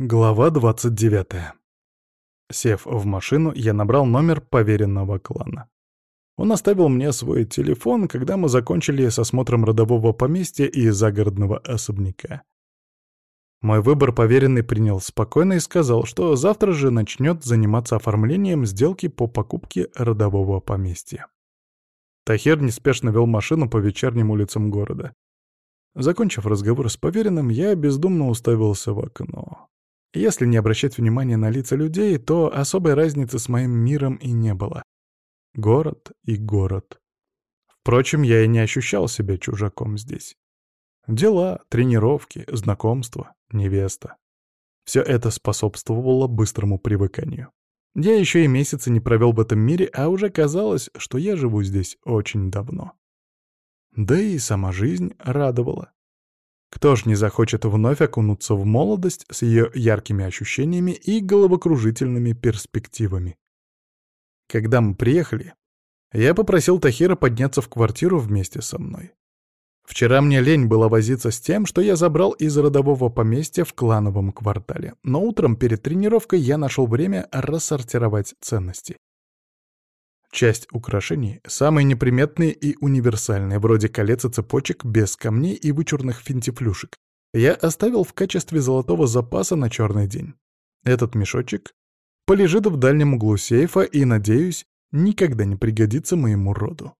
Глава 29. Сев в машину, я набрал номер поверенного клана. Он оставил мне свой телефон, когда мы закончили с осмотром родового поместья и загородного особняка. Мой выбор поверенный принял спокойно и сказал, что завтра же начнет заниматься оформлением сделки по покупке родового поместья. Тахер неспешно вел машину по вечерним улицам города. Закончив разговор с поверенным, я бездумно уставился в окно. Если не обращать внимания на лица людей, то особой разницы с моим миром и не было. Город и город. Впрочем, я и не ощущал себя чужаком здесь. Дела, тренировки, знакомства, невеста. Все это способствовало быстрому привыканию. Я еще и месяца не провел в этом мире, а уже казалось, что я живу здесь очень давно. Да и сама жизнь радовала. Кто ж не захочет вновь окунуться в молодость с ее яркими ощущениями и головокружительными перспективами? Когда мы приехали, я попросил Тахира подняться в квартиру вместе со мной. Вчера мне лень было возиться с тем, что я забрал из родового поместья в клановом квартале, но утром перед тренировкой я нашел время рассортировать ценности. Часть украшений, самые неприметные и универсальные, вроде колец и цепочек без камней и вычурных финтифлюшек, я оставил в качестве золотого запаса на черный день. Этот мешочек полежит в дальнем углу сейфа и, надеюсь, никогда не пригодится моему роду.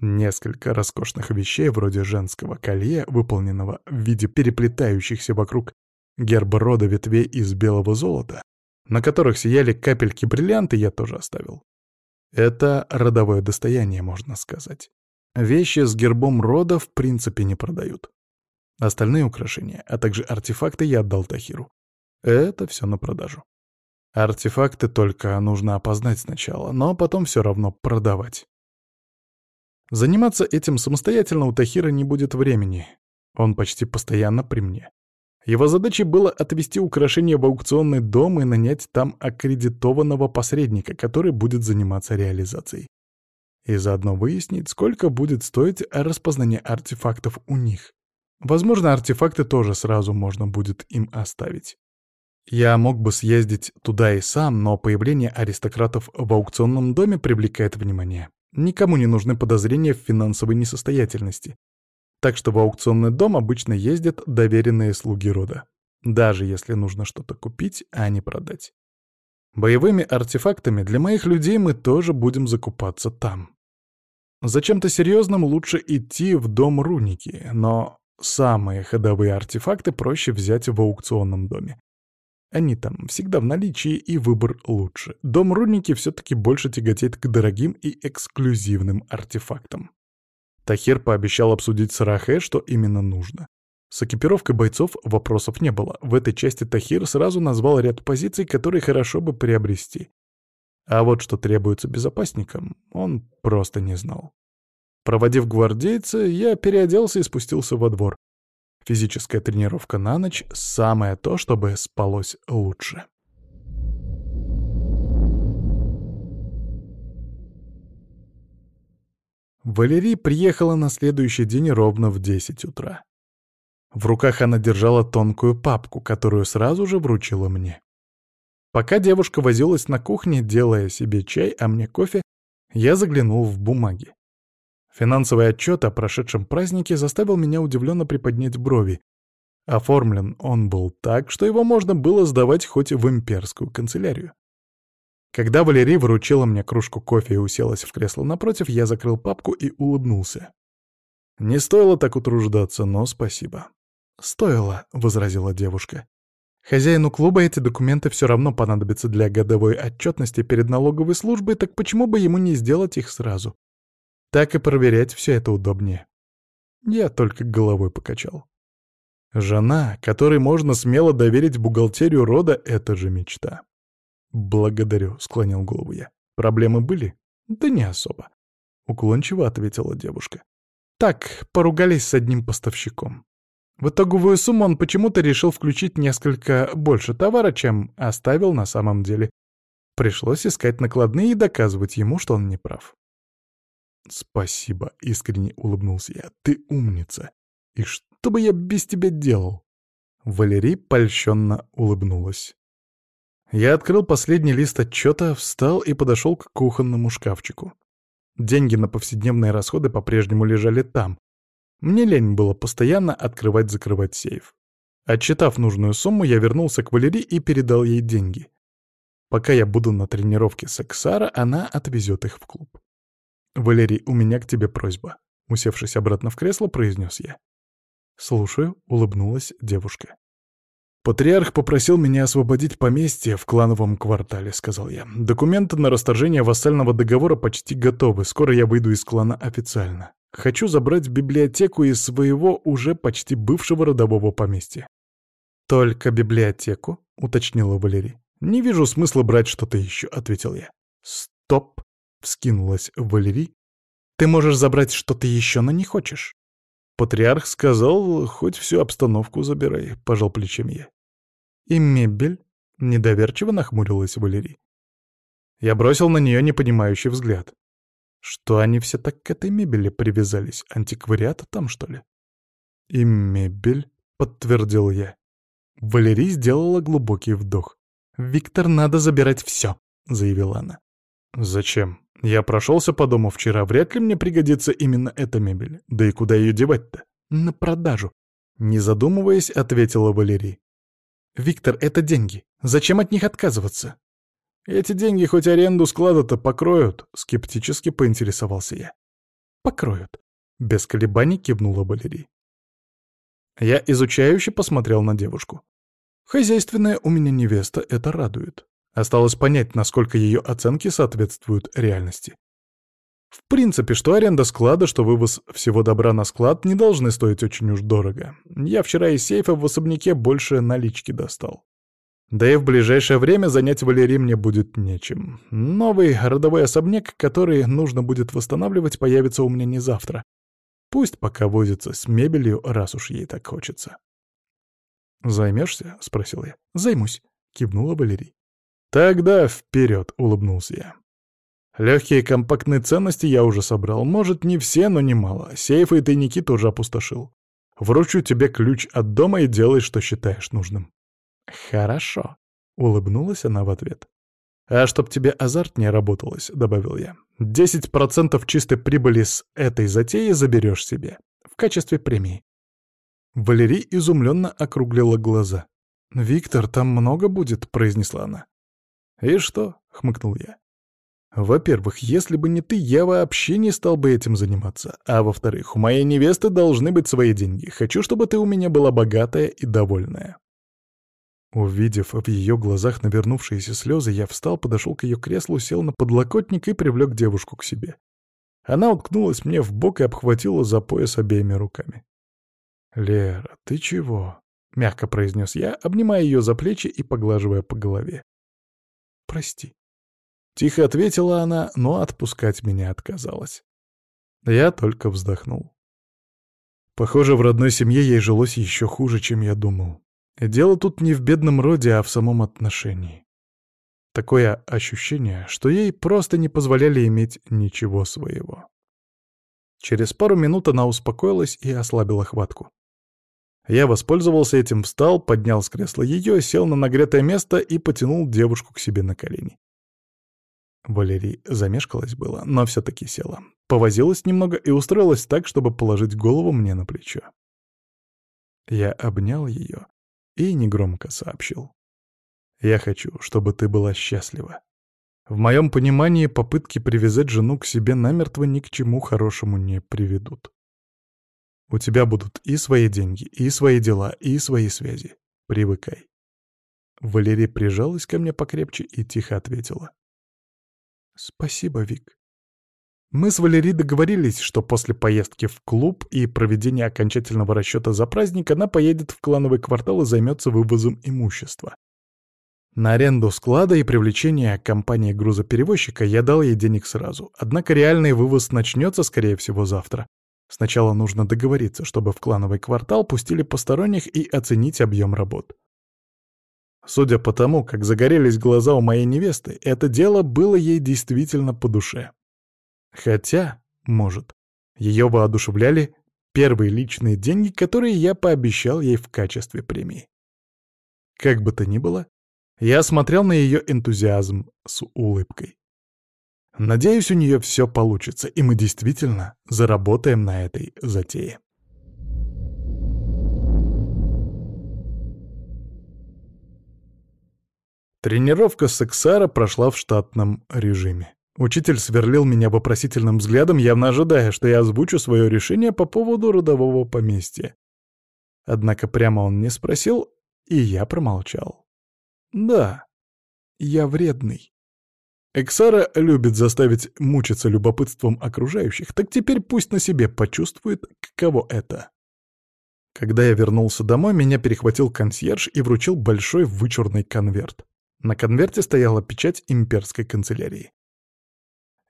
Несколько роскошных вещей, вроде женского колье, выполненного в виде переплетающихся вокруг герба рода ветвей из белого золота, на которых сияли капельки бриллианты, я тоже оставил. Это родовое достояние, можно сказать. Вещи с гербом рода в принципе не продают. Остальные украшения, а также артефакты я отдал Тахиру. Это все на продажу. Артефакты только нужно опознать сначала, но потом все равно продавать. Заниматься этим самостоятельно у Тахира не будет времени. Он почти постоянно при мне. Его задачей было отвести украшения в аукционный дом и нанять там аккредитованного посредника, который будет заниматься реализацией. И заодно выяснить, сколько будет стоить распознание артефактов у них. Возможно, артефакты тоже сразу можно будет им оставить. Я мог бы съездить туда и сам, но появление аристократов в аукционном доме привлекает внимание. Никому не нужны подозрения в финансовой несостоятельности. Так что в аукционный дом обычно ездят доверенные слуги рода. Даже если нужно что-то купить, а не продать. Боевыми артефактами для моих людей мы тоже будем закупаться там. Зачем-то серьезным лучше идти в дом руники, но самые ходовые артефакты проще взять в аукционном доме. Они там всегда в наличии, и выбор лучше. Дом руники все-таки больше тяготеет к дорогим и эксклюзивным артефактам. Тахир пообещал обсудить с Рахе, что именно нужно. С экипировкой бойцов вопросов не было. В этой части Тахир сразу назвал ряд позиций, которые хорошо бы приобрести. А вот что требуется безопасникам, он просто не знал. Проводив гвардейца, я переоделся и спустился во двор. Физическая тренировка на ночь — самое то, чтобы спалось лучше. Валерий приехала на следующий день ровно в 10 утра. В руках она держала тонкую папку, которую сразу же вручила мне. Пока девушка возилась на кухне, делая себе чай, а мне кофе, я заглянул в бумаги. Финансовый отчет о прошедшем празднике заставил меня удивленно приподнять брови. Оформлен он был так, что его можно было сдавать хоть в имперскую канцелярию. Когда Валерий вручила мне кружку кофе и уселась в кресло напротив, я закрыл папку и улыбнулся. Не стоило так утруждаться, но спасибо. «Стоило», — возразила девушка. «Хозяину клуба эти документы все равно понадобятся для годовой отчетности перед налоговой службой, так почему бы ему не сделать их сразу? Так и проверять все это удобнее». Я только головой покачал. Жена, которой можно смело доверить бухгалтерию рода, — это же мечта. «Благодарю», — склонил голову я. «Проблемы были?» «Да не особо», — уклончиво ответила девушка. «Так, поругались с одним поставщиком. В итоговую сумму он почему-то решил включить несколько больше товара, чем оставил на самом деле. Пришлось искать накладные и доказывать ему, что он не прав». «Спасибо», — искренне улыбнулся я. «Ты умница. И что бы я без тебя делал?» Валерий польщенно улыбнулась. Я открыл последний лист отчета, встал и подошел к кухонному шкафчику. Деньги на повседневные расходы по-прежнему лежали там. Мне лень было постоянно открывать-закрывать сейф. Отчитав нужную сумму, я вернулся к Валерии и передал ей деньги. Пока я буду на тренировке с Эксара, она отвезет их в клуб. «Валерий, у меня к тебе просьба», — усевшись обратно в кресло, произнес я. «Слушаю», — улыбнулась девушка. «Патриарх попросил меня освободить поместье в клановом квартале», — сказал я. «Документы на расторжение вассального договора почти готовы. Скоро я выйду из клана официально. Хочу забрать библиотеку из своего уже почти бывшего родового поместья». «Только библиотеку?» — уточнила Валерий. «Не вижу смысла брать что-то еще», — ответил я. «Стоп!» — вскинулась Валерий. «Ты можешь забрать что-то еще, но не хочешь». Патриарх сказал, хоть всю обстановку забирай, — пожал плечами я. «И мебель?» — недоверчиво нахмурилась Валерий. Я бросил на нее непонимающий взгляд. Что они все так к этой мебели привязались? Антиквариата там, что ли? «И мебель», — подтвердил я. Валерий сделала глубокий вдох. «Виктор, надо забирать все», — заявила она. «Зачем? Я прошелся по дому вчера, вряд ли мне пригодится именно эта мебель. Да и куда ее девать-то?» «На продажу», — не задумываясь, ответила Валерий. «Виктор, это деньги. Зачем от них отказываться?» «Эти деньги хоть аренду склада-то покроют?» — скептически поинтересовался я. «Покроют», — без колебаний кивнула Валерий. Я изучающе посмотрел на девушку. Хозяйственная у меня невеста, это радует. Осталось понять, насколько ее оценки соответствуют реальности. В принципе, что аренда склада, что вывоз всего добра на склад не должны стоить очень уж дорого. Я вчера из сейфа в особняке больше налички достал. Да и в ближайшее время занять Валерий мне будет нечем. Новый родовой особняк, который нужно будет восстанавливать, появится у меня не завтра. Пусть пока возится с мебелью, раз уж ей так хочется. «Займешься?» — спросил я. «Займусь», — кивнула Валерий. «Тогда вперед!» — улыбнулся я. Легкие компактные ценности я уже собрал. Может, не все, но немало. Сейфы и тайники тоже опустошил. Вручу тебе ключ от дома и делай, что считаешь нужным. Хорошо, — улыбнулась она в ответ. А чтоб тебе азарт не работалось, — добавил я. Десять процентов чистой прибыли с этой затеи заберешь себе. В качестве премии. Валерий изумленно округлила глаза. «Виктор, там много будет», — произнесла она. «И что?» — хмыкнул я. Во-первых, если бы не ты, я вообще не стал бы этим заниматься. А во-вторых, у моей невесты должны быть свои деньги. Хочу, чтобы ты у меня была богатая и довольная. Увидев в ее глазах навернувшиеся слезы, я встал, подошел к ее креслу, сел на подлокотник и привлек девушку к себе. Она уткнулась мне в бок и обхватила за пояс обеими руками. «Лера, ты чего?» — мягко произнес я, обнимая ее за плечи и поглаживая по голове. «Прости», Тихо ответила она, но отпускать меня отказалась. Я только вздохнул. Похоже, в родной семье ей жилось еще хуже, чем я думал. Дело тут не в бедном роде, а в самом отношении. Такое ощущение, что ей просто не позволяли иметь ничего своего. Через пару минут она успокоилась и ослабила хватку. Я воспользовался этим, встал, поднял с кресла ее, сел на нагретое место и потянул девушку к себе на колени. Валерий замешкалась было, но все-таки села. Повозилась немного и устроилась так, чтобы положить голову мне на плечо. Я обнял ее и негромко сообщил. «Я хочу, чтобы ты была счастлива. В моем понимании попытки привязать жену к себе намертво ни к чему хорошему не приведут. У тебя будут и свои деньги, и свои дела, и свои связи. Привыкай». Валерия прижалась ко мне покрепче и тихо ответила. «Спасибо, Вик». Мы с Валерией договорились, что после поездки в клуб и проведения окончательного расчета за праздник она поедет в клановый квартал и займется вывозом имущества. На аренду склада и привлечение компании грузоперевозчика я дал ей денег сразу, однако реальный вывоз начнется, скорее всего, завтра. Сначала нужно договориться, чтобы в клановый квартал пустили посторонних и оценить объем работ. Судя по тому, как загорелись глаза у моей невесты, это дело было ей действительно по душе. Хотя, может, ее воодушевляли первые личные деньги, которые я пообещал ей в качестве премии. Как бы то ни было, я смотрел на ее энтузиазм с улыбкой. Надеюсь, у нее все получится, и мы действительно заработаем на этой затее. Тренировка Сексара прошла в штатном режиме. Учитель сверлил меня вопросительным взглядом, явно ожидая, что я озвучу свое решение по поводу родового поместья. Однако прямо он не спросил, и я промолчал. Да, я вредный. Эксара любит заставить мучиться любопытством окружающих, так теперь пусть на себе почувствует, каково это. Когда я вернулся домой, меня перехватил консьерж и вручил большой вычурный конверт. На конверте стояла печать имперской канцелярии.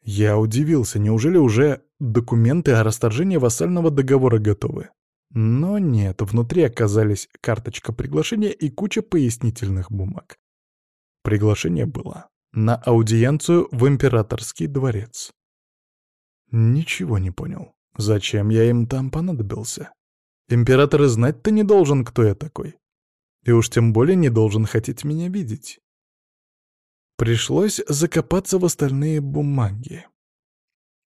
Я удивился, неужели уже документы о расторжении вассального договора готовы? Но нет, внутри оказались карточка приглашения и куча пояснительных бумаг. Приглашение было на аудиенцию в императорский дворец. Ничего не понял. Зачем я им там понадобился? Император и знать-то не должен, кто я такой. И уж тем более не должен хотеть меня видеть. Пришлось закопаться в остальные бумаги.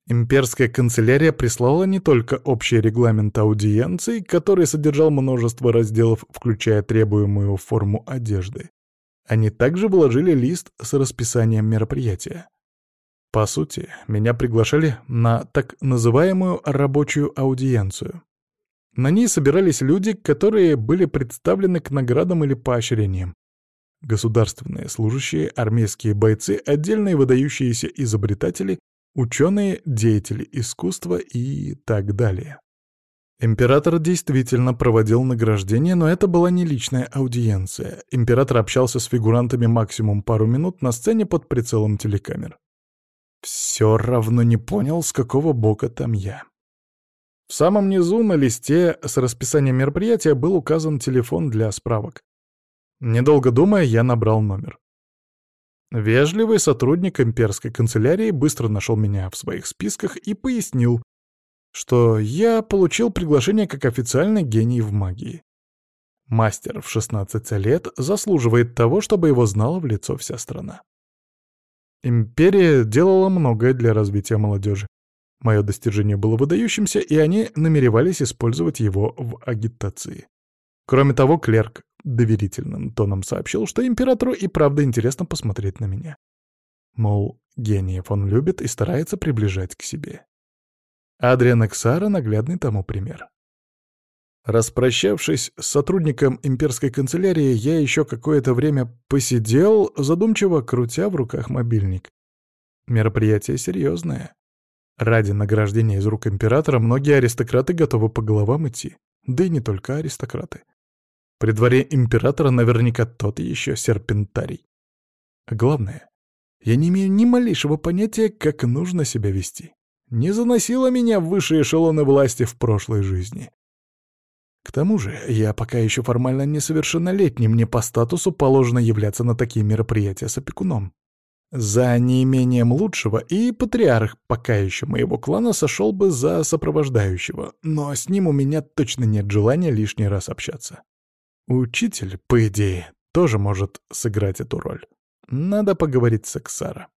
Имперская канцелярия прислала не только общий регламент аудиенций, который содержал множество разделов, включая требуемую форму одежды. Они также вложили лист с расписанием мероприятия. По сути, меня приглашали на так называемую рабочую аудиенцию. На ней собирались люди, которые были представлены к наградам или поощрениям. Государственные служащие, армейские бойцы, отдельные выдающиеся изобретатели, ученые, деятели искусства и так далее. Император действительно проводил награждение, но это была не личная аудиенция. Император общался с фигурантами максимум пару минут на сцене под прицелом телекамер. Все равно не понял, с какого бока там я. В самом низу на листе с расписанием мероприятия был указан телефон для справок. Недолго думая, я набрал номер. Вежливый сотрудник имперской канцелярии быстро нашел меня в своих списках и пояснил, что я получил приглашение как официальный гений в магии. Мастер в 16 лет заслуживает того, чтобы его знала в лицо вся страна. Империя делала многое для развития молодежи. Мое достижение было выдающимся, и они намеревались использовать его в агитации. Кроме того, клерк доверительным тоном сообщил, что императору и правда интересно посмотреть на меня. Мол, гениев он любит и старается приближать к себе. Адриан Эксара — наглядный тому пример. Распрощавшись с сотрудником имперской канцелярии, я еще какое-то время посидел, задумчиво крутя в руках мобильник. Мероприятие серьезное. Ради награждения из рук императора многие аристократы готовы по головам идти. Да и не только аристократы. При дворе императора наверняка тот еще серпентарий. А главное, я не имею ни малейшего понятия, как нужно себя вести не заносила меня в высшие эшелоны власти в прошлой жизни. К тому же, я пока еще формально несовершеннолетний, мне по статусу положено являться на такие мероприятия с опекуном. За неимением лучшего и патриарх пока еще моего клана сошел бы за сопровождающего, но с ним у меня точно нет желания лишний раз общаться. Учитель, по идее, тоже может сыграть эту роль. Надо поговорить с Эксара.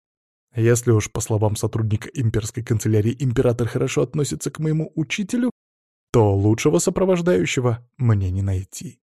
Если уж, по словам сотрудника имперской канцелярии, император хорошо относится к моему учителю, то лучшего сопровождающего мне не найти.